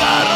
cara!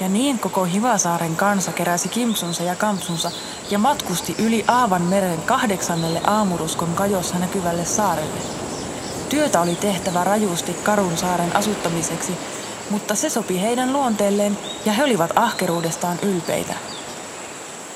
Ja niin koko Hivasaaren kansa keräsi kimpsunsa ja kampsunsa ja matkusti yli Aavan meren kahdeksannelle aamuruskon kajossa näkyvälle saarelle. Työtä oli tehtävä rajusti Karun saaren asuttamiseksi, mutta se sopi heidän luonteelleen ja he olivat ahkeruudestaan ylpeitä.